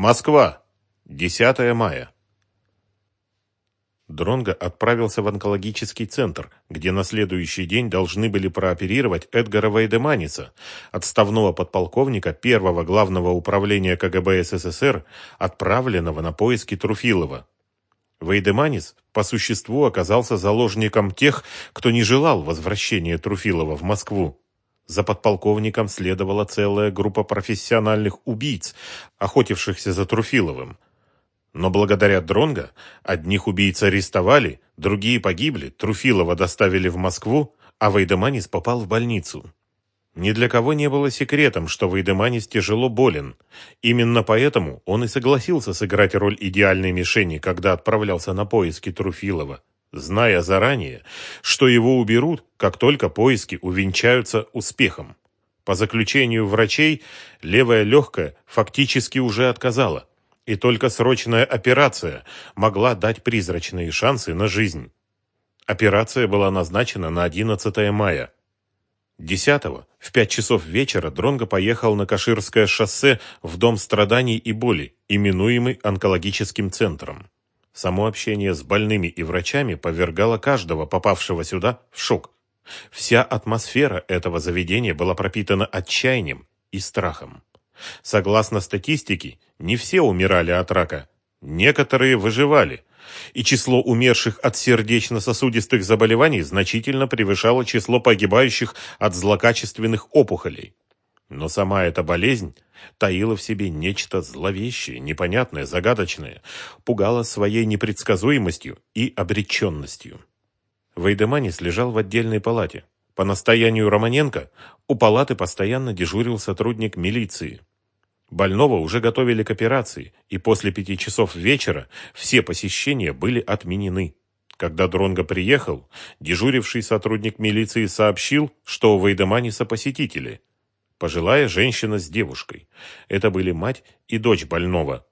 Москва. 10 мая. Дронго отправился в онкологический центр, где на следующий день должны были прооперировать Эдгара Вейдеманиса, отставного подполковника первого главного управления КГБ СССР, отправленного на поиски Труфилова. Вейдеманис по существу оказался заложником тех, кто не желал возвращения Труфилова в Москву. За подполковником следовала целая группа профессиональных убийц, охотившихся за Труфиловым. Но благодаря Дронго одних убийц арестовали, другие погибли, Труфилова доставили в Москву, а Вейдеманис попал в больницу. Ни для кого не было секретом, что Вейдеманис тяжело болен. Именно поэтому он и согласился сыграть роль идеальной мишени, когда отправлялся на поиски Труфилова, зная заранее, что его уберут, как только поиски увенчаются успехом. По заключению врачей, левая легкая фактически уже отказала, и только срочная операция могла дать призрачные шансы на жизнь. Операция была назначена на 11 мая. Десятого в пять часов вечера Дронго поехал на Каширское шоссе в Дом страданий и боли, именуемый онкологическим центром. Само общение с больными и врачами повергало каждого, попавшего сюда, в шок. Вся атмосфера этого заведения была пропитана отчаянием и страхом. Согласно статистике, не все умирали от рака. Некоторые выживали, и число умерших от сердечно-сосудистых заболеваний значительно превышало число погибающих от злокачественных опухолей. Но сама эта болезнь таила в себе нечто зловещее, непонятное, загадочное, пугала своей непредсказуемостью и обреченностью. Вейдеманис лежал в отдельной палате. По настоянию Романенко у палаты постоянно дежурил сотрудник милиции. Больного уже готовили к операции, и после пяти часов вечера все посещения были отменены. Когда Дронго приехал, дежуривший сотрудник милиции сообщил, что у Вейдеманиса посетители. Пожилая женщина с девушкой. Это были мать и дочь больного.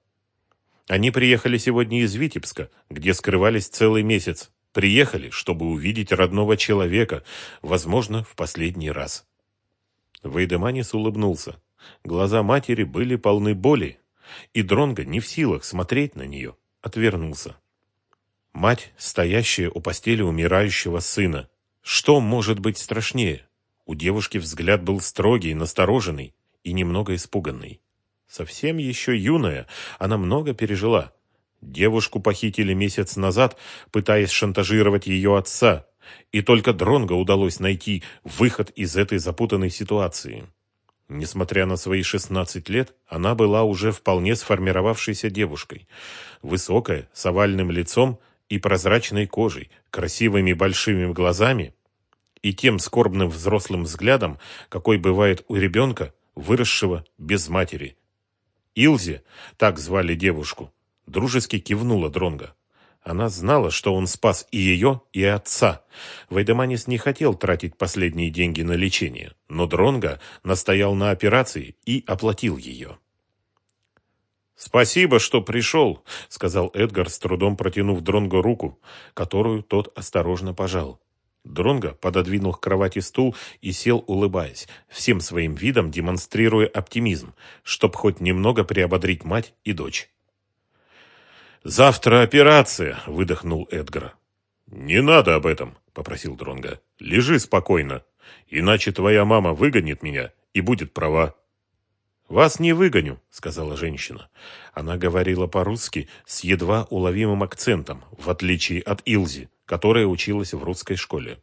Они приехали сегодня из Витебска, где скрывались целый месяц. Приехали, чтобы увидеть родного человека, возможно, в последний раз. Вейдеманис улыбнулся. Глаза матери были полны боли, и Дронго не в силах смотреть на нее, отвернулся. Мать, стоящая у постели умирающего сына. Что может быть страшнее? У девушки взгляд был строгий, настороженный и немного испуганный. Совсем еще юная, она много пережила. Девушку похитили месяц назад, пытаясь шантажировать ее отца, и только Дронго удалось найти выход из этой запутанной ситуации. Несмотря на свои 16 лет, она была уже вполне сформировавшейся девушкой. Высокая, с овальным лицом и прозрачной кожей, красивыми большими глазами и тем скорбным взрослым взглядом, какой бывает у ребенка, выросшего без матери. Илзе, так звали девушку, дружески кивнула Дронга. Она знала, что он спас и ее, и отца. Вайдаманис не хотел тратить последние деньги на лечение, но Дронга настоял на операции и оплатил ее. «Спасибо, что пришел», — сказал Эдгар, с трудом протянув Дронго руку, которую тот осторожно пожал. Дронго пододвинул к кровати стул и сел, улыбаясь, всем своим видом демонстрируя оптимизм, чтоб хоть немного приободрить мать и дочь. «Завтра операция», — выдохнул Эдгар. «Не надо об этом», — попросил Дронга. «Лежи спокойно, иначе твоя мама выгонит меня и будет права». «Вас не выгоню», — сказала женщина. Она говорила по-русски с едва уловимым акцентом, в отличие от Илзи, которая училась в русской школе.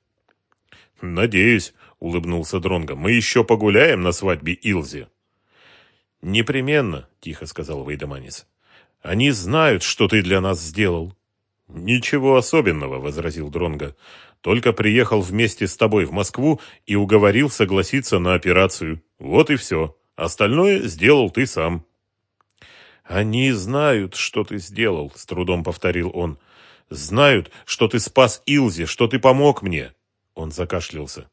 «Надеюсь», — улыбнулся Дронга, — «мы еще погуляем на свадьбе Илзи». «Непременно», — тихо сказал Вейдеманис. Они знают, что ты для нас сделал. Ничего особенного, возразил Дронга. Только приехал вместе с тобой в Москву и уговорил согласиться на операцию. Вот и все. Остальное сделал ты сам. Они знают, что ты сделал, с трудом повторил он. Знают, что ты спас Илзе, что ты помог мне. Он закашлялся.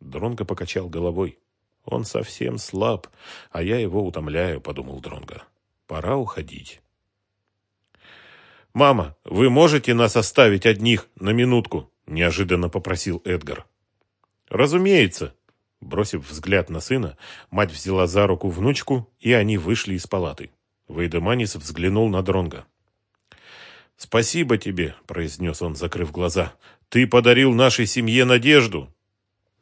Дронго покачал головой. Он совсем слаб, а я его утомляю, подумал Дронго. Пора уходить. «Мама, вы можете нас оставить одних на минутку?» – неожиданно попросил Эдгар. «Разумеется». Бросив взгляд на сына, мать взяла за руку внучку, и они вышли из палаты. Вейдеманис взглянул на Дронга. «Спасибо тебе», — произнес он, закрыв глаза. «Ты подарил нашей семье надежду».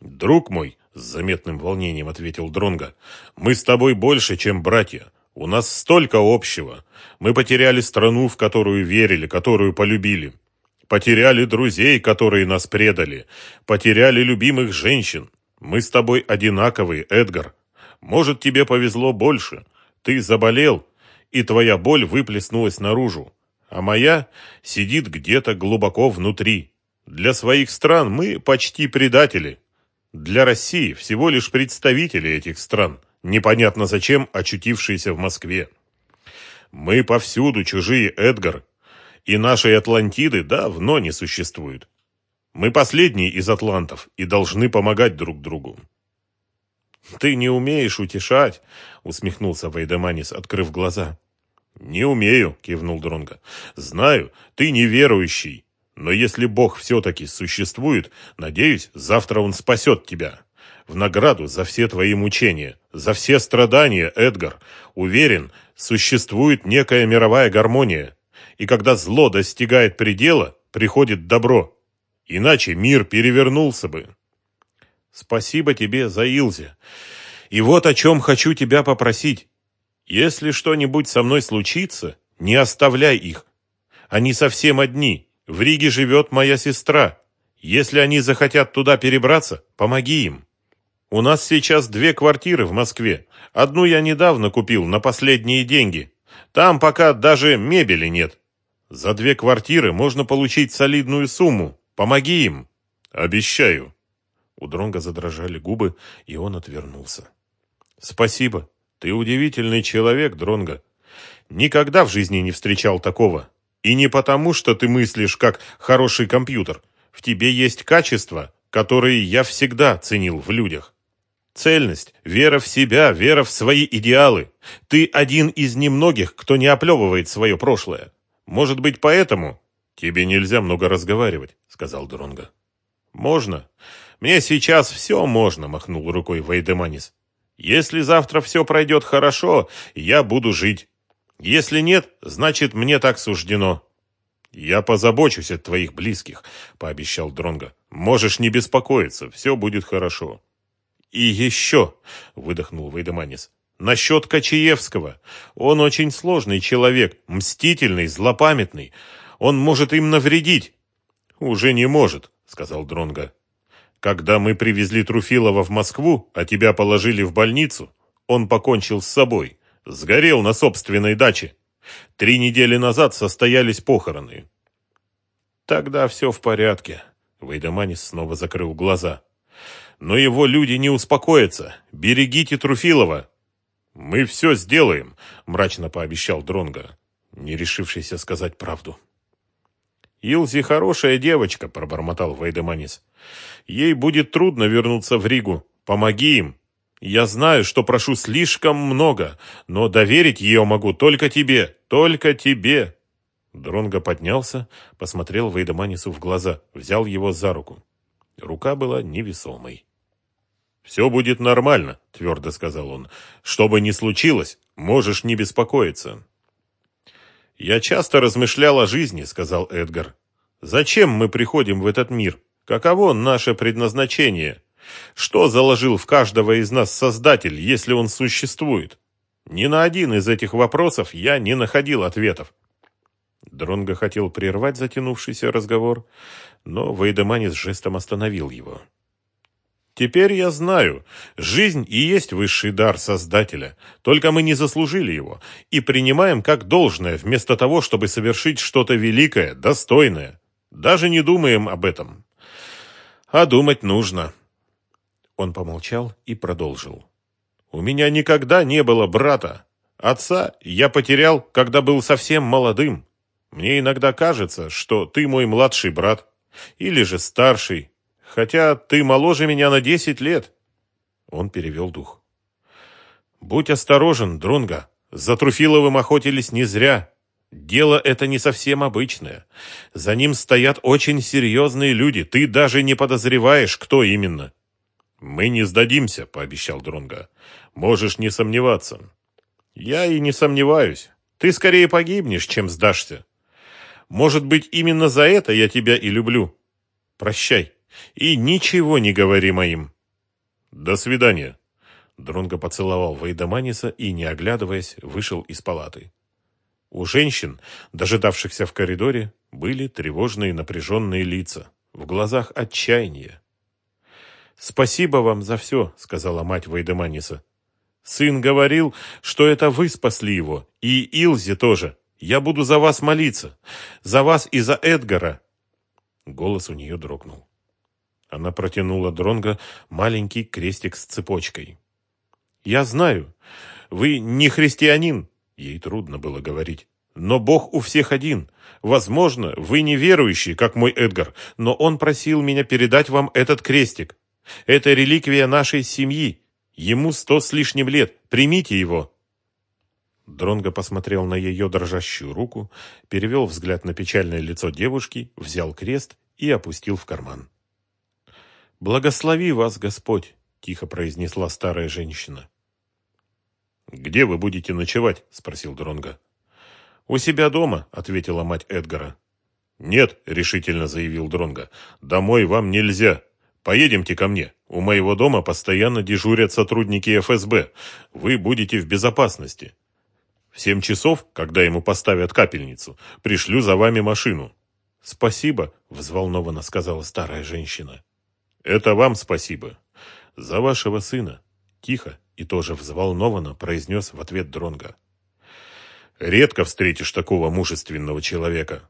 «Друг мой», — с заметным волнением ответил Дронга, — «мы с тобой больше, чем братья. У нас столько общего. Мы потеряли страну, в которую верили, которую полюбили. Потеряли друзей, которые нас предали. Потеряли любимых женщин. Мы с тобой одинаковые, Эдгар. Может, тебе повезло больше. Ты заболел, и твоя боль выплеснулась наружу а моя сидит где-то глубоко внутри. Для своих стран мы почти предатели. Для России всего лишь представители этих стран, непонятно зачем очутившиеся в Москве. Мы повсюду чужие, Эдгар, и нашей Атлантиды давно не существует. Мы последние из атлантов и должны помогать друг другу. «Ты не умеешь утешать», — усмехнулся Вайдеманис, открыв глаза. «Не умею», — кивнул Дронго. «Знаю, ты неверующий, но если Бог все-таки существует, надеюсь, завтра Он спасет тебя. В награду за все твои мучения, за все страдания, Эдгар, уверен, существует некая мировая гармония, и когда зло достигает предела, приходит добро. Иначе мир перевернулся бы». «Спасибо тебе за Илзе. И вот о чем хочу тебя попросить. Если что-нибудь со мной случится, не оставляй их. Они совсем одни. В Риге живет моя сестра. Если они захотят туда перебраться, помоги им. У нас сейчас две квартиры в Москве. Одну я недавно купил на последние деньги. Там пока даже мебели нет. За две квартиры можно получить солидную сумму. Помоги им. Обещаю. У Дронга задрожали губы, и он отвернулся. Спасибо, ты удивительный человек, Дронга. Никогда в жизни не встречал такого. И не потому, что ты мыслишь как хороший компьютер. В тебе есть качества, которые я всегда ценил в людях. Цельность, вера в себя, вера в свои идеалы. Ты один из немногих, кто не оплевывает свое прошлое. Может быть, поэтому тебе нельзя много разговаривать, сказал Дронга. Можно. Мне сейчас все можно, махнул рукой Вейдеманис. Если завтра все пройдет хорошо, я буду жить. Если нет, значит, мне так суждено. Я позабочусь о твоих близких, пообещал Дронга. Можешь не беспокоиться, все будет хорошо. И еще, выдохнул Вейдеманис, насчет Кочаевского. Он очень сложный человек, мстительный, злопамятный. Он может им навредить. Уже не может, сказал Дронга. Когда мы привезли Труфилова в Москву, а тебя положили в больницу, он покончил с собой, сгорел на собственной даче. Три недели назад состоялись похороны. Тогда все в порядке. Вейдеманис снова закрыл глаза. Но его люди не успокоятся. Берегите Труфилова. Мы все сделаем, мрачно пообещал Дронга, не решившийся сказать правду. Илзи хорошая девочка, пробормотал Вейдеманис. Ей будет трудно вернуться в Ригу. Помоги им. Я знаю, что прошу слишком много, но доверить ее могу только тебе, только тебе. Дронго поднялся, посмотрел Вейдеманису в глаза, взял его за руку. Рука была невесомой. «Все будет нормально», — твердо сказал он. «Что бы ни случилось, можешь не беспокоиться». «Я часто размышлял о жизни», — сказал Эдгар. «Зачем мы приходим в этот мир? Каково наше предназначение? Что заложил в каждого из нас Создатель, если он существует? Ни на один из этих вопросов я не находил ответов». Дронго хотел прервать затянувшийся разговор, но Вейдеманис жестом остановил его. Теперь я знаю, жизнь и есть высший дар Создателя, только мы не заслужили его и принимаем как должное, вместо того, чтобы совершить что-то великое, достойное. Даже не думаем об этом. А думать нужно. Он помолчал и продолжил. У меня никогда не было брата. Отца я потерял, когда был совсем молодым. Мне иногда кажется, что ты мой младший брат. Или же старший, хотя ты моложе меня на десять лет. Он перевел дух. Будь осторожен, Друнга. За Труфиловым охотились не зря. Дело это не совсем обычное. За ним стоят очень серьезные люди. Ты даже не подозреваешь, кто именно. Мы не сдадимся, пообещал Дронга. Можешь не сомневаться. Я и не сомневаюсь. Ты скорее погибнешь, чем сдашься. Может быть, именно за это я тебя и люблю. Прощай. И ничего не говори моим. До свидания. Дронго поцеловал Вейдаманиса и, не оглядываясь, вышел из палаты. У женщин, дожидавшихся в коридоре, были тревожные напряженные лица, в глазах отчаяние. «Спасибо вам за все», — сказала мать Вейдеманиса. «Сын говорил, что это вы спасли его, и Илзе тоже. Я буду за вас молиться, за вас и за Эдгара». Голос у нее дрогнул. Она протянула Дронго маленький крестик с цепочкой. «Я знаю, вы не христианин», — ей трудно было говорить. «Но Бог у всех один. Возможно, вы не верующий, как мой Эдгар, но он просил меня передать вам этот крестик. Это реликвия нашей семьи. Ему сто с лишним лет. Примите его». Дронго посмотрел на ее дрожащую руку, перевел взгляд на печальное лицо девушки, взял крест и опустил в карман. «Благослови вас, Господь!» — тихо произнесла старая женщина. «Где вы будете ночевать?» — спросил Дронго. «У себя дома», — ответила мать Эдгара. «Нет», — решительно заявил Дронго, — «домой вам нельзя. Поедемте ко мне. У моего дома постоянно дежурят сотрудники ФСБ. Вы будете в безопасности. В семь часов, когда ему поставят капельницу, пришлю за вами машину». «Спасибо», — взволнованно сказала старая женщина. «Это вам спасибо. За вашего сына». Тихо и тоже взволнованно произнес в ответ Дронга. «Редко встретишь такого мужественного человека.